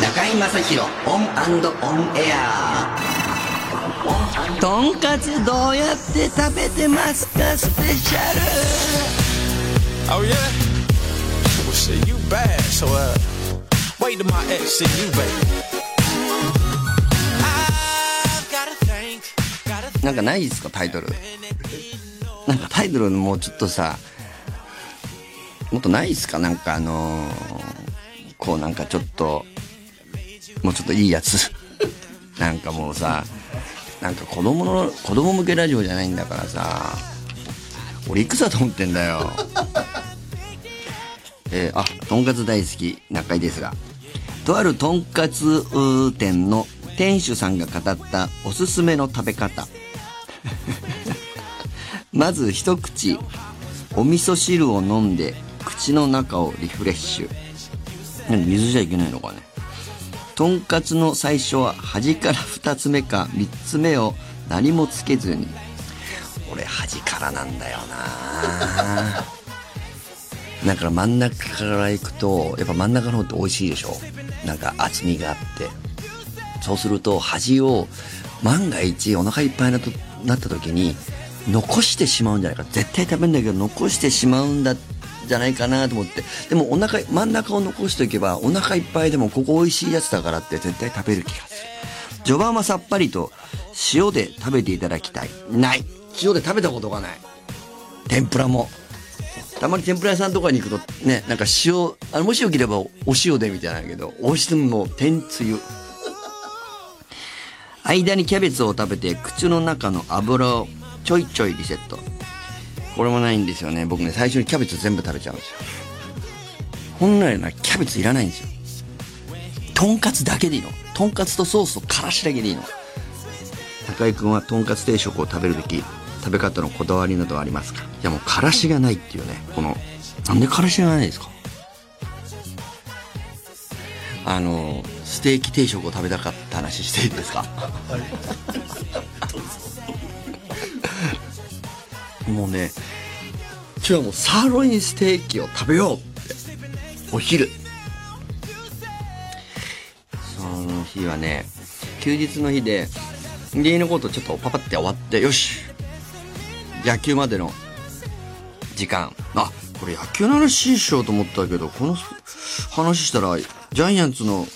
中居正広オンオンエア。とんかつどうやって食べてますかスペシャル。Oh yeah? Well shit, you bad, so uh wait till my ex see you baby. なんかないですかタイトル。なんかタイトルもうちょっとさもっとないですか？なんかあのーこうなんかちょっともうちょっといいやつ。なんかもうさなんか子供の子供向けラジオじゃないんだからさ俺いくつだと思ってんだよ。えーあとんかつ大好き中井ですが。とあるとんかつ店の店主さんが語ったおすすめの食べ方。まず一口お味噌汁を飲んで口の中をリフレッシュ。水じゃいけないのかね。とんかつの最初は端から二つ目か三つ目を何もつけずに。俺端からなんだよな。だから真ん中から行くとやっぱ真ん中の方って美味しいでしょ。なんか厚みがあって。そうすると端を万が一お腹いっぱいになった時に残してしまうんじゃないか。絶対食べるんだけど残してしまうんだじゃないかなと思って。でもお腹真ん中を残しておけばお腹いっぱいでもここ美味しいやつだからって絶対食べる気がする。序盤はさっぱりと塩で食べていただきたい。ない。塩で食べたことがない。天ぷらも。たまに天ぷら屋さんとかに行くとねなんか塩あのもしよければお塩でみたいなんだけど美味しもう天つゆ。間にキャベツを食べて口の中の油をちょいちょいリセット。これもないんですよね。僕ね最初にキャベツ全部食べちゃうんですよ。本来ならキャベツいらないんですよ。とんかつだけでいいの。とんかつとソースとからしだけでいいの。高井君はとんかつ定食を食べるとき食べ方のこだわりなどはありますか？いやもうからしがないっていうね。このなんでからしがないですか？あのステーキ定食を食べたかった話していいですか？もうね今日はもうサーロインステーキを食べようってお昼。その日はね休日の日で家のことちょっとパパって終わってよし。野球までの時間。あこれ野球の話しようと思ったけどこの話したらジャイアンツの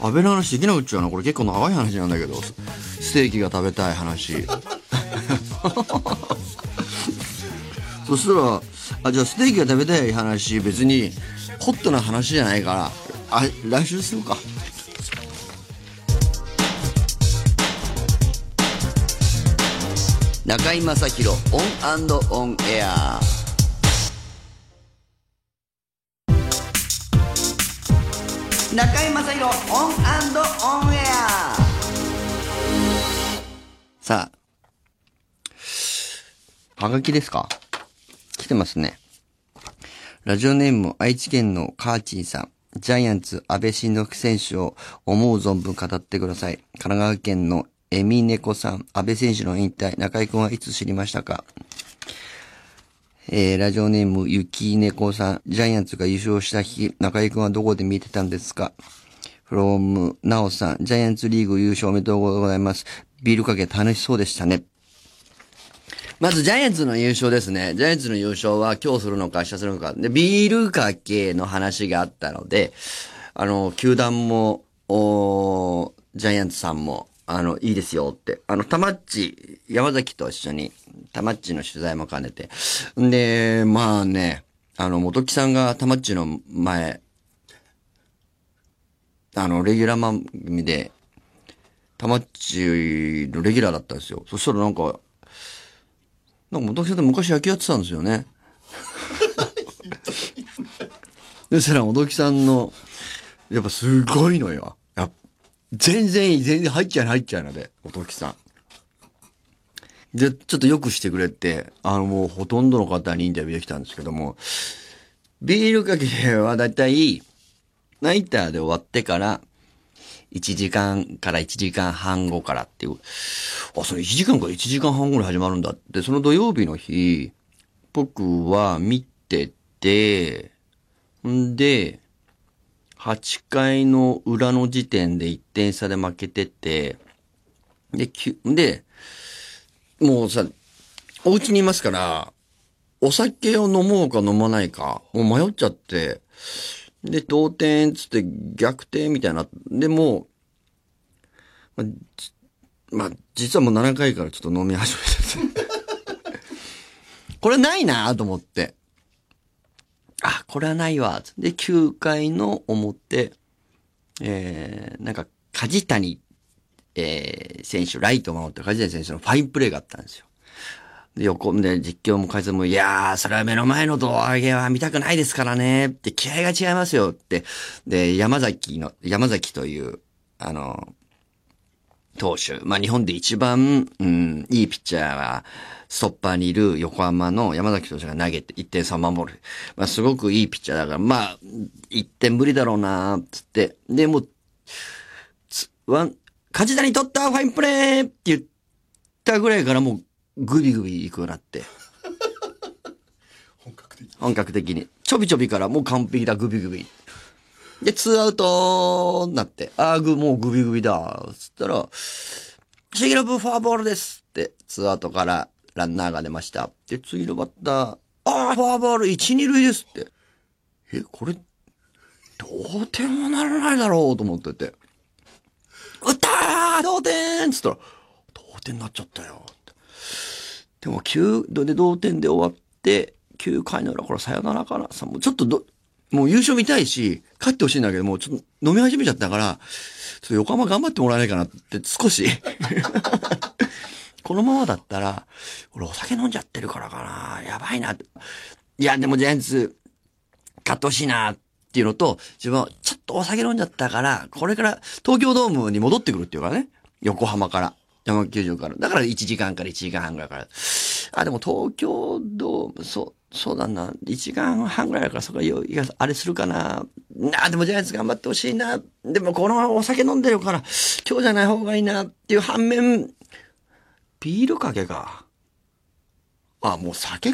安倍の話できなくっちゃうな。これ結構長い話なんだけどステーキが食べたい話。そしたらあじゃあステーキが食べたい話別にホットな話じゃないからあ来週するか。中居正広オンオンエア。中居正広オンオンエア。さあはがきですか？来てますね。ラジオネーム愛知県のカーチンさん。ジャイアンツ阿部慎之助選手を思う存分語ってください。神奈川県のエミネコさん。阿部選手の引退。中居くんはいつ知りましたか？えー、ラジオネームゆきねこさん。ジャイアンツが優勝した日、中井くんはどこで見てたんですか？フロームなおさん。ジャイアンツリーグ優勝おめでとうございます。ビールかけ楽しそうでしたね。まずジャイアンツの優勝ですね。ジャイアンツの優勝は今日するのか明日するのか。で、ビールかけの話があったので、あの、球団も、おジャイアンツさんも、あの、いいですよって。あの、タマッチ、山崎と一緒に、タマッチの取材も兼ねて。んで、まあね、あの、元木さんがタマッチの前、あの、レギュラー番組で、タマッチのレギュラーだったんですよ。そしたらなんか、なんか元木さんって昔野球やってたんですよね。そしたら元木さんの、やっぱすごいのよ。や全然いい、全然入っちゃい入っちゃいなで、元木さん。で、ちょっとよくしてくれって、あのもうほとんどの方にインタビューできたんですけども、ビールかけはだいたい、ナイターで終わってから、1時間から1時間半後からっていう。あ、それ1時間から1時間半後に始まるんだって。その土曜日の日、僕は見てて、んで、8回の裏の時点で1点差で負けてて、で、きで、もうさ、お家にいますから、お酒を飲もうか飲まないか、もう迷っちゃって、で、同点つって逆転みたいな。で、も、まあ、まあ、実はもう7回からちょっと飲み始めてて。これないなと思って。あ、これはないわ。で、9回の表、えー、なんか、梶谷、えー、選手、ライトを守って梶谷選手のファインプレーがあったんですよ。横で実況も解説も、いやー、それは目の前の胴上げは見たくないですからね。って、気合が違いますよって。で、山崎の、山崎という、あの、投手。まあ、日本で一番、うん、いいピッチャーは、ストッパーにいる横浜の山崎投手が投げて1点差守る。まあ、すごくいいピッチャーだから、まあ、1点無理だろうなつって。で、もう、つワン、梶谷取ったファインプレーって言ったぐらいからもう、グビグビ行くようになって。本格的。本格的に。ちょびちょびからもう完璧だ、グビグビ。で、ツーアウトになって、あーぐ、もうグビグビだ、つったら、シギラブフォアボールですって、ツーアウトからランナーが出ました。で、次のバッター、あー、フォアボール1、2塁ですって。え、これ、同点はならないだろうと思ってて。打ったー同点つったら、同点になっちゃったよ。でも9で同点で終わって、9回の裏これさよならかなさ、もうちょっとど、もう優勝見たいし、勝ってほしいんだけど、もうちょっと飲み始めちゃったから、ちょっと横浜頑張ってもらえないかなって少し。このままだったら、俺お酒飲んじゃってるからかな。やばいな。いや、でもジャイアンツ、勝ってほしいなっていうのと、自分はちょっとお酒飲んじゃったから、これから東京ドームに戻ってくるっていうかね。横浜から。山球場から。だから1時間から1時間半ぐらいから。あ、でも東京ドーム、そう、そうだな。1時間半ぐらいだから、そこはよ、いやあれするかな。あ、でもジャイアンツ頑張ってほしいな。でもこのままお酒飲んでるから、今日じゃない方がいいなっていう反面、ビールかけか。あ、もう酒、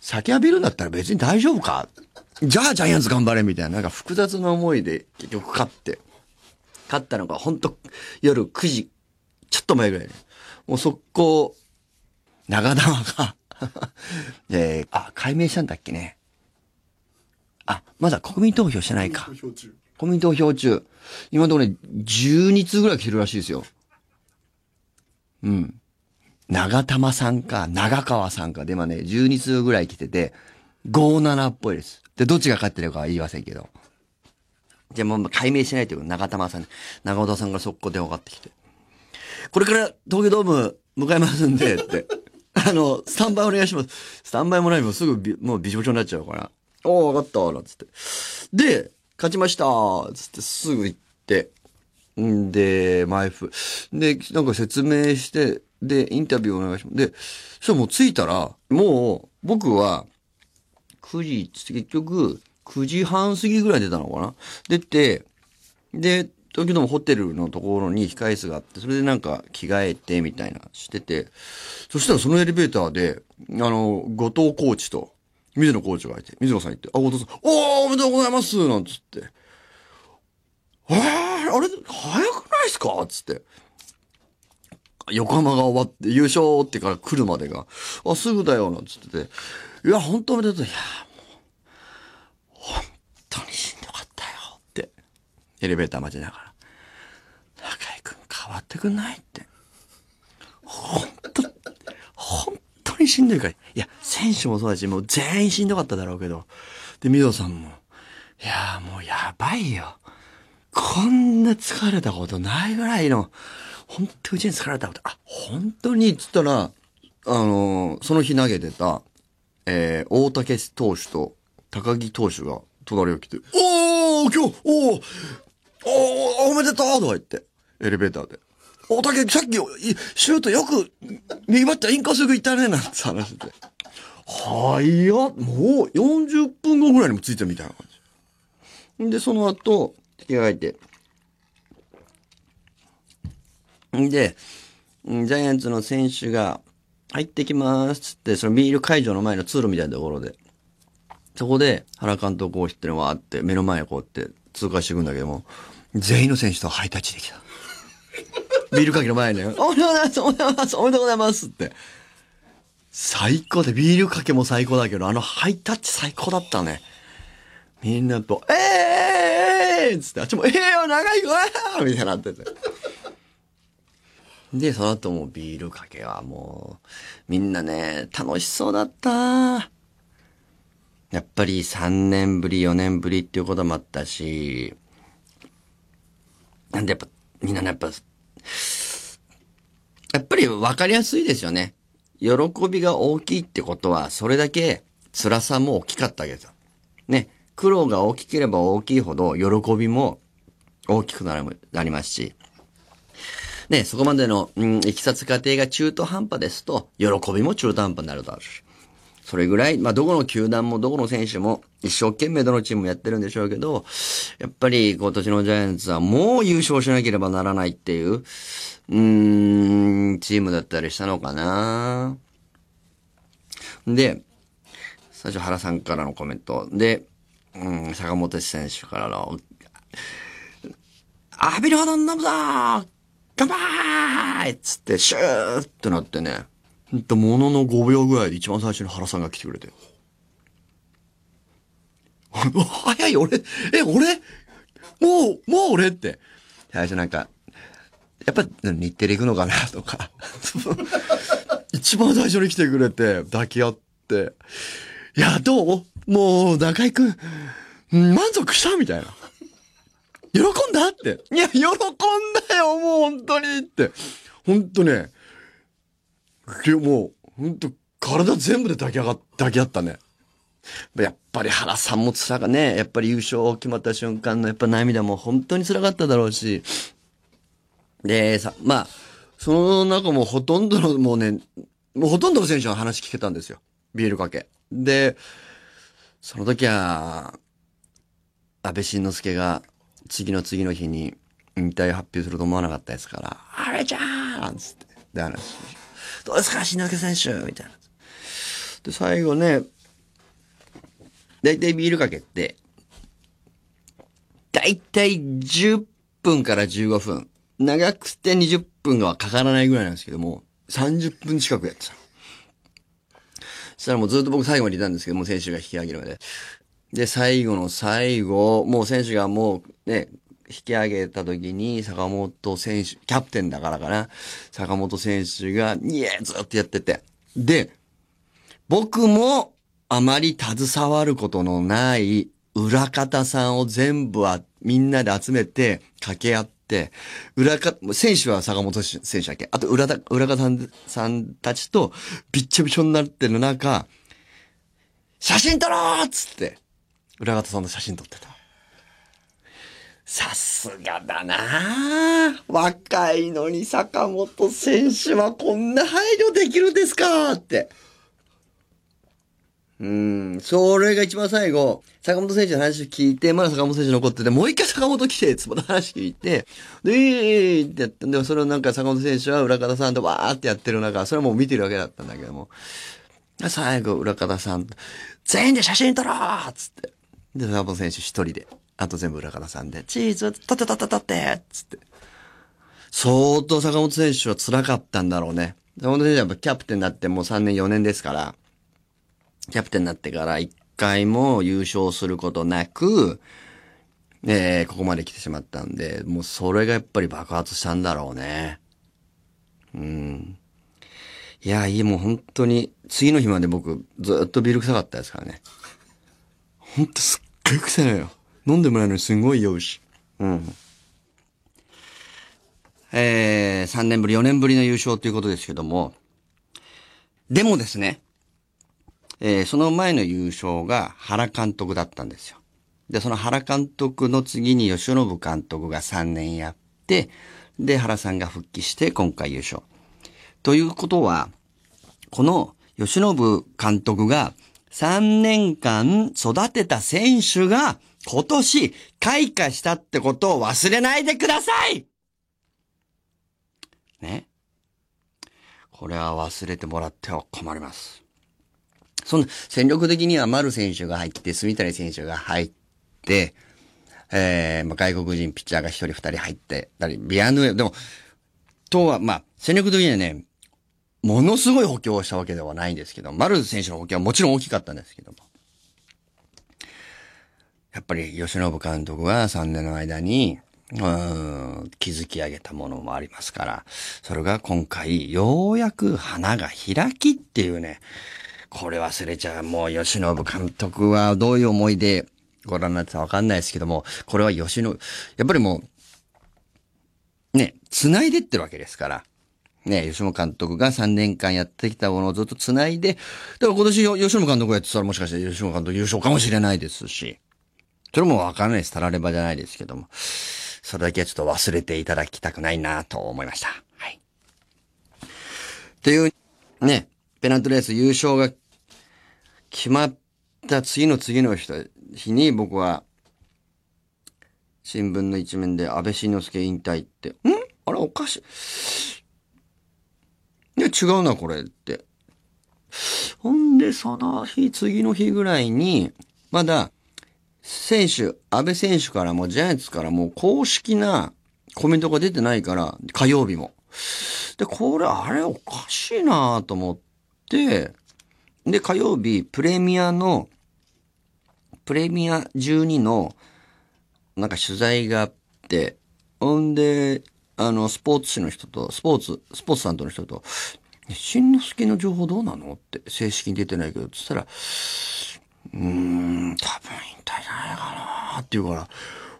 酒浴びるんだったら別に大丈夫か。じゃあジャイアンツ頑張れみたいな、なんか複雑な思いで結局勝って。勝ったのが本当夜9時、ちょっと前ぐらいね。もう速攻、長玉が、えー、あ、解明したんだっけね。あ、まだ国民投票してないか。国民投票中。今のところね、12通ぐらい来てるらしいですよ。うん。長玉さんか、長川さんかで、今ね、12通ぐらい来てて、57っぽいです。で、どっちが勝ってるかは言いませんけど。じゃあもう解明しないということ長玉さん、長尾田さんが速攻電話かかってきて。これから東京ドーム迎えますんで、って。あの、スタンバイお願いします。スタンバイもないもすぐびもうびしょびしょになっちゃうから。おー、わかった、なんつって。で、勝ちましたつってすぐ行って。んで、前ふ。で、なんか説明して、で、インタビューお願いします。で、そしたらもう着いたら、もう、僕は、9時、結局、9時半過ぎぐらい出たのかな出て、で、東京ドームホテルのところに控え室があって、それでなんか着替えてみたいなしてて、そしたらそのエレベーターで、あの、後藤コーチと、水野コーチがいて、水野さん行って、あ、後藤さん、おー、おめでとうございますなんつって。えー、あれ、早くないっすか？つって。横浜が終わって、優勝ってから来るまでが、あ、すぐだよ、なんつってて。いや、本当おめでとう。いや、もう、本当にしんどかったよ、って。エレベーター待ちながら。中井くん変わってくんないって。本当本当にしんどいから。いや、選手もそうだし、もう全員しんどかっただろうけど。で、水野さんも、いや、もうやばいよ。こんな疲れたことないぐらいの、本当うちに疲れたこと、あ、本当に、つったら、あのーその日投げてた、えー、大竹投手と高木投手が隣を来て、おー今日、おーおーおめでとうとか言って、エレベーターで。大竹、さっき、シュートよく、右バッターインコース行ったね、なんて話してて。はいや、もう40分後ぐらいにもついたみたいな感じ。で、その後、着替えて。んで、ジャイアンツの選手が入ってきますっって、そのビール会場の前の通路みたいなところで、そこで原監督を知ってるのがあって、目の前にこうやって通過していくんだけども、全員の選手とハイタッチできた。ビールかけの前にね、おめでとうございますおめでとうございますおめでとうございますって。最高で、ビールかけも最高だけど、あのハイタッチ最高だったね。みんなと、えー、えー、えー、つって、あっちも、えーよ、長い子ーみたいになってて。で、その後もビールかけはもう、みんなね、楽しそうだった。やっぱり3年ぶり、4年ぶりっていうこともあったし、なんでやっぱ、みんなね、やっぱ、やっぱり分かりやすいですよね。喜びが大きいってことは、それだけ辛さも大きかったわけですよ。ね。苦労が大きければ大きいほど、喜びも大きくなりますし、ね、そこまでの、うん、いきさつ過程が中途半端ですと、喜びも中途半端になるだろうし。それぐらい、まあ、どこの球団もどこの選手も一生懸命どのチームもやってるんでしょうけど、やっぱり今年のジャイアンツはもう優勝しなければならないっていう、うーん、チームだったりしたのかなで、最初原さんからのコメント。で、うん、坂本選手からの、浴びるほど飲むぞー乾杯っつって、シューってなってね。ほんと、ものの5秒ぐらいで一番最初に原さんが来てくれて。早い、俺、え、俺？もう、もう俺って。最初なんか、やっぱ日テレ行くのかなとか。一番最初に来てくれて、抱き合って。いや、どう？もう、中井くん、満足した？みたいな。喜んだ？って。いや、喜んだよ、もう本当にって。本当ね。でもう、本当体全部で抱き上がっ、抱き合ったね。やっぱり原さんも辛がね、やっぱり優勝決まった瞬間のやっぱ涙も本当に辛かっただろうし。で、さ、まあ、その中もほとんどの、もうね、もうほとんどの選手の話聞けたんですよ。ビールかけ。で、その時は、安倍晋之助が次の次の日に引退発表すると思わなかったですから、あれじゃーんつって、で話どうですか晋之助選手みたいな。で、最後ね、だいたいビールかけて、だいたい10分から15分。長くて20分がかからないぐらいなんですけども、30分近くやってた。そしたらもうずっと僕最後までいたんですけども、選手が引き上げるまで。で、最後の最後、もう選手がもうね、引き上げた時に坂本選手、キャプテンだからかな、坂本選手が、イエーずっとやってて。で、僕もあまり携わることのない裏方さんを全部はみんなで集めて掛け合って、裏か、選手は坂本選手だけ？あと裏だ、裏方さんさんたちとびっちょびちょになってる中、写真撮ろうっつって、裏方さんの写真撮ってた。さすがだな。若いのに坂本選手はこんな配慮できるんですかって。うん、それが一番最後、坂本選手の話を聞いて、まだ坂本選手残ってて、もう一回坂本来て、つまた話聞いて、で、えーってやったんで、それをなんか坂本選手は裏方さんとわーってやってる中、それはもう見てるわけだったんだけども、最後、裏方さん、全員で写真撮ろうっつって。で、坂本選手一人で、あと全部裏方さんで、チーズ、撮って撮って撮ってつって。相当坂本選手は辛かったんだろうね。坂本選手はやっぱキャプテンになってもう3年4年ですから、キャプテンになってから一回も優勝することなく、えー、ここまで来てしまったんで、もうそれがやっぱり爆発したんだろうね。うん。いや、いい、もう本当に、次の日まで僕、ずっとビール臭かったですからね。ほんとすっごい臭いのよ。飲んでもらえるのにすごい酔うし。うん。えー、3年ぶり、4年ぶりの優勝ということですけども、でもですね、えー、その前の優勝が原監督だったんですよ。で、その原監督の次に吉信監督が3年やって、で、原さんが復帰して今回優勝。ということは、この吉信監督が3年間育てた選手が今年開花したってことを忘れないでくださいね。これは忘れてもらっては困ります。そんな、戦力的には丸選手が入って、住谷選手が入って、えー、まあ、外国人ピッチャーが一人二人入ってたり、ビアヌエ、でも、とは、まあ、戦力的にはね、ものすごい補強をしたわけではないんですけど、マルズ選手の補強はもちろん大きかったんですけども。やっぱり吉信監督が3年の間に、うん、築き上げたものもありますから、それが今回、ようやく花が開きっていうね、これ忘れちゃう。もう吉信監督はどういう思いでご覧になってたかわかんないですけども、これは吉信、やっぱりもう、ね、繋いでってるわけですから。ね、吉野監督が3年間やってきたものをずっと繋いで、だから今年吉野監督がやってたらもしかして吉野監督優勝かもしれないですし、それもわからないです。たらればじゃないですけども。それだけはちょっと忘れていただきたくないなと思いました。はい。っていう、ね、ペナントレース優勝が決まった次の次の日に僕は、新聞の一面で安倍晋之助引退って、ん？あれおかしい。いや、違うな、これって。ほんで、その日、次の日ぐらいに、まだ、選手、安倍選手からもジャイアンツからも公式なコメントが出てないから、火曜日も。で、これ、あれおかしいなと思って、で、火曜日、プレミアの、プレミア12の、なんか取材があって、ほんで、あの、スポーツ紙の人と、スポーツ、スポーツさんとの人と、しんのすけの情報どうなの？って、正式に出てないけど、つったら、うーん、多分引退じゃないかなって言うから、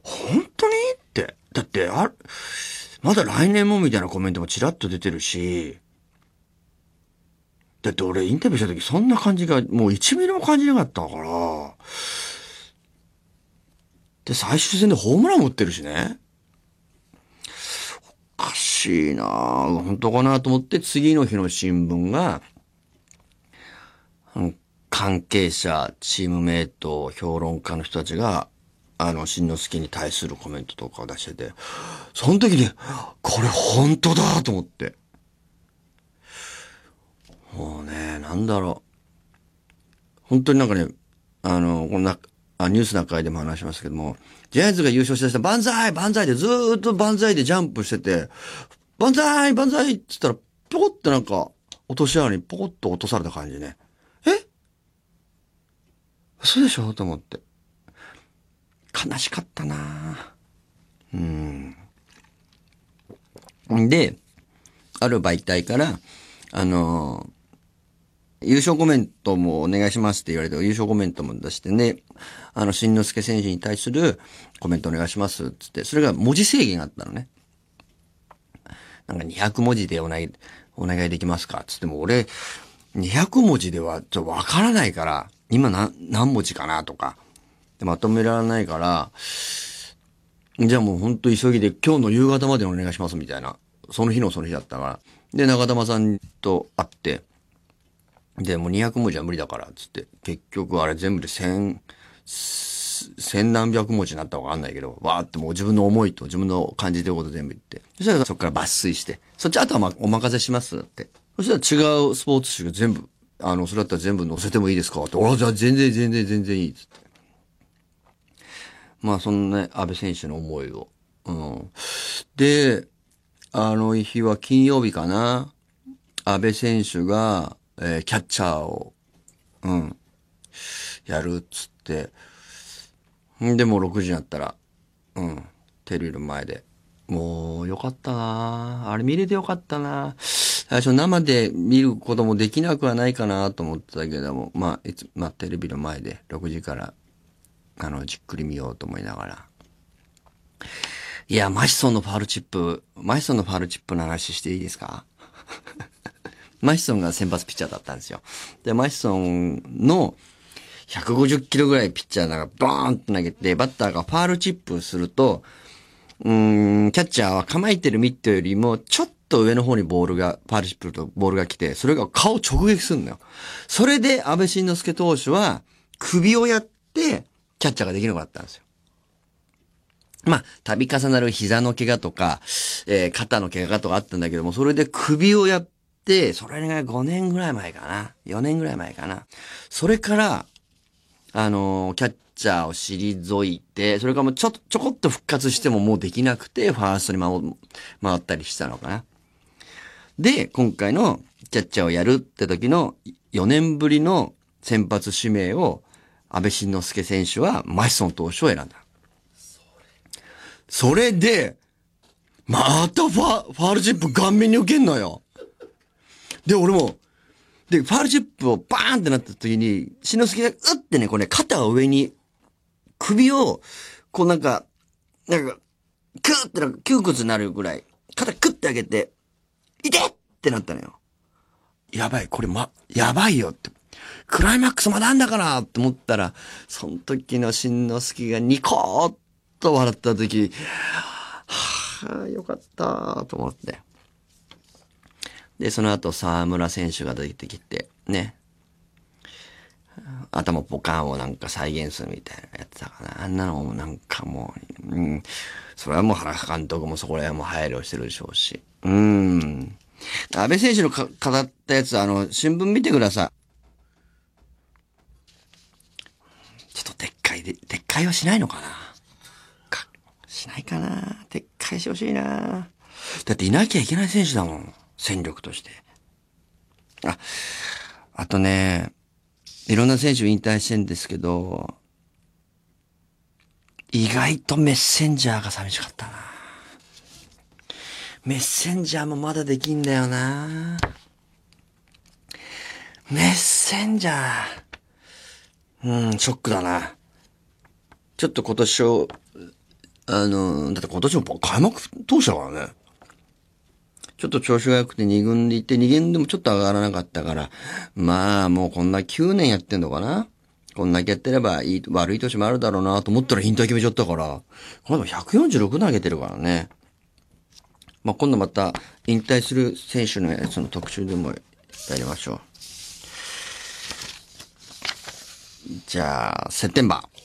本当に？って。だって、あまだ来年もみたいなコメントもちらっと出てるし、だって俺インタビューした時そんな感じがもう1ミリも感じなかったから、で、最終戦でホームラン打ってるしね。おかしいな本当かなと思って次の日の新聞が、関係者、チームメイト、評論家の人たちが、あの、しんのすけに対するコメントとかを出してて、その時に、これ本当だと思って。もうね、なんだろう。本当になんかね、あの、こんな、あニュースの会でも話しましたけども、ジャイアンツが優勝したら、万歳万歳でずーっと万歳でジャンプしてて、万歳万歳って言ったら、ぴょこってなんか、落とし穴にポコッと落とされた感じね。嘘でしょ？と思って。悲しかったなうん。で、ある媒体から、あのー、優勝コメントもお願いしますって言われて、優勝コメントも出してね、あの、新之助選手に対するコメントお願いしますっつって、それが文字制限があったのね。なんか200文字でお願い、お願いできますかつっても俺、200文字ではちょっとわからないから、今何、何文字かなとか、まとめられないから、じゃあもうほんと急ぎで今日の夕方までお願いしますみたいな。その日のその日だったから。で、中玉さんと会って、で、もう200文字は無理だから、つって。結局あれ全部で千、千何百文字になったかわかんないけど、わーってもう自分の思いと自分の感じてること全部言って。そしたらそこから抜粋して、そっちあとはまあお任せしますって。そしたら違うスポーツ紙が全部あの、それだったら全部載せてもいいですか？って。あ、じゃあ全然全然全然いいっつって。まあ、そんなね、安倍選手の思いを。うん。で、あの日は金曜日かな。安倍選手が、えー、キャッチャーを、うん、やるっつって。んで、もう6時になったら、うん、テレビの前で。もう、よかったなあれ見れてよかったな最初生で見ることもできなくはないかなと思ってたけども、まあ、いつ、まあ、テレビの前で6時から、あの、じっくり見ようと思いながら。いや、マシソンのファールチップ、マシソンのファールチップの話していいですか？マシソンが先発ピッチャーだったんですよ。で、マシソンの150キロぐらいピッチャーながボーンって投げて、バッターがファールチップすると、うん、キャッチャーは構えてるミットよりも、ちょっと上の方にボールが、パールシップルとボールが来て、それが顔直撃するんだよ。それで安倍晋之助投手は、首をやって、キャッチャーができなくなったんですよ。まあ、度重なる膝の怪我とか、えー、肩の怪我とかあったんだけども、それで首をやって、それが5年ぐらい前かな。4年ぐらい前かな。それから、あのー、キャッチャーを退いて、それからもうちょ、ちょこっと復活してももうできなくて、ファーストに回回ったりしたのかな。で、今回のキャッチャーをやるって時の4年ぶりの先発指名を安倍晋之助選手はマシソン投手を選んだ。それで、またファファールチップ顔面に受けんのよ。で、俺も、で、ファールチップをバーンってなった時に、しのすけが、うってね、これ、ね、肩を上に、首を、こうなんか、なんか、クーってなんか窮屈になるぐらい、肩クッて上げて、いてってなったのよ。やばい、これま、やばいよって。クライマックスまだあんだからって思ったら、その時のしんのすけがニコーっと笑った時、はあ、よかったと思って。で、その後沢村選手が出てきて、ね。頭ポカンをなんか再現するみたいなやつだかな。あんなのもなんかもう、うん。それはもう原監督もそこら辺も配慮してるでしょうし。うん。安倍選手のか語ったやつ、あの、新聞見てください。ちょっと撤回で、撤回はしないのかなか、しないかな撤回してほしいなだっていなきゃいけない選手だもん。戦力として。あ、あとね、いろんな選手引退してんですけど、意外とメッセンジャーが寂しかったな。メッセンジャーもまだできんだよな。メッセンジャー。うん、ショックだな。ちょっと今年を、あの、だって今年も開幕投手だからね。ちょっと調子が良くて2軍で行って2軍でもちょっと上がらなかったから、まあもうこんな9年やってんのかな？こんだけやってればいい、悪い年もあるだろうなと思ったら引退決めちゃったから、この人146投げてるからね。まあ今度また引退する選手のやつの特集でもやりましょう。じゃあ、セッテンバー。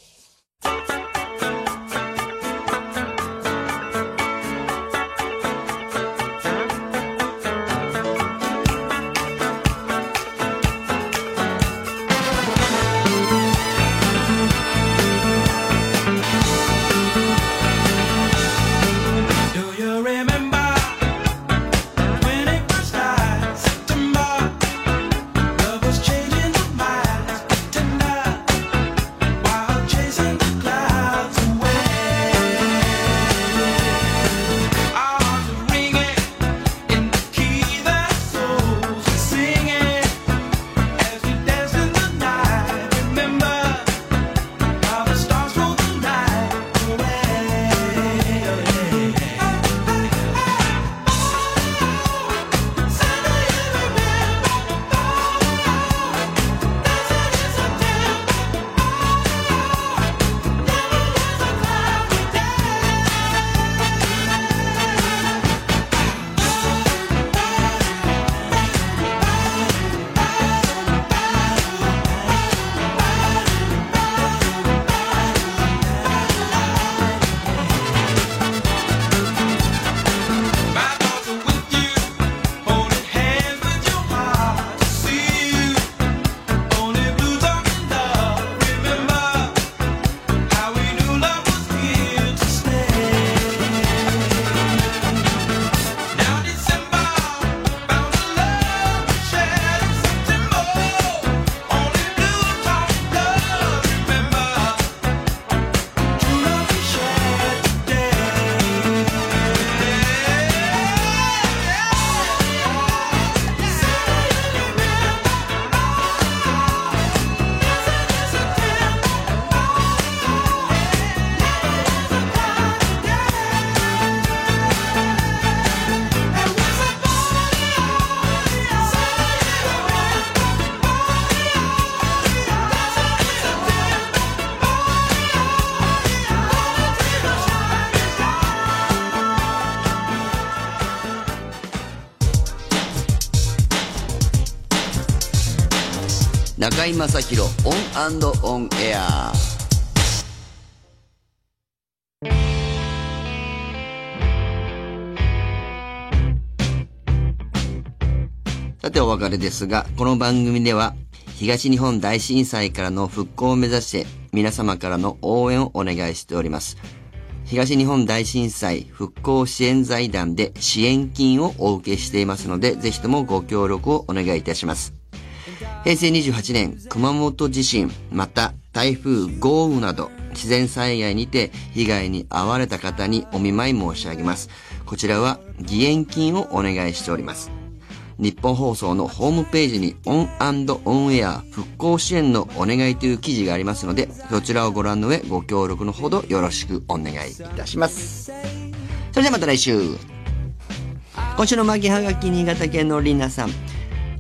中居正広オンオンエア」さてお別れですがこの番組では東日本大震災からの復興を目指して皆様からの応援をお願いしております。東日本大震災復興支援財団で支援金をお受けしていますので、ぜひともご協力をお願いいたします。平成28年、熊本地震、また台風、豪雨など、自然災害にて被害に遭われた方にお見舞い申し上げます。こちらは義援金をお願いしております。ニッポン放送のホームページにオンオンエア復興支援のお願いという記事がありますので、そちらをご覧の上ご協力のほどよろしくお願いいたします。それではまた来週。今週の巻きはがき新潟県のりなさん。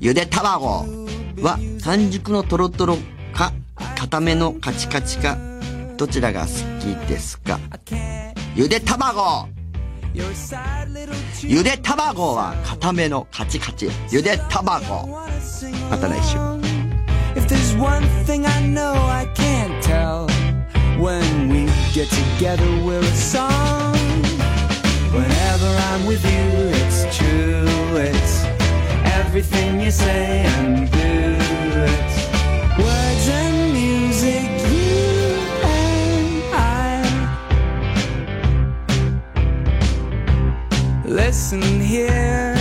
ゆで卵は完熟のトロトロか固めのカチカチかどちらが好きですかゆで卵ゆで卵は固めのカチカチ。ゆで卵。また来週。If there's one thing I know I can't tell When we get together we're a song Whenever I'm with you it's true It's everything you say and do It's words and music you and I. Listen here